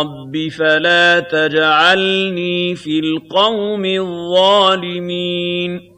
رَبِّ فَلَا تَجْعَلْنِي فِي الْقَوْمِ الظَّالِمِينَ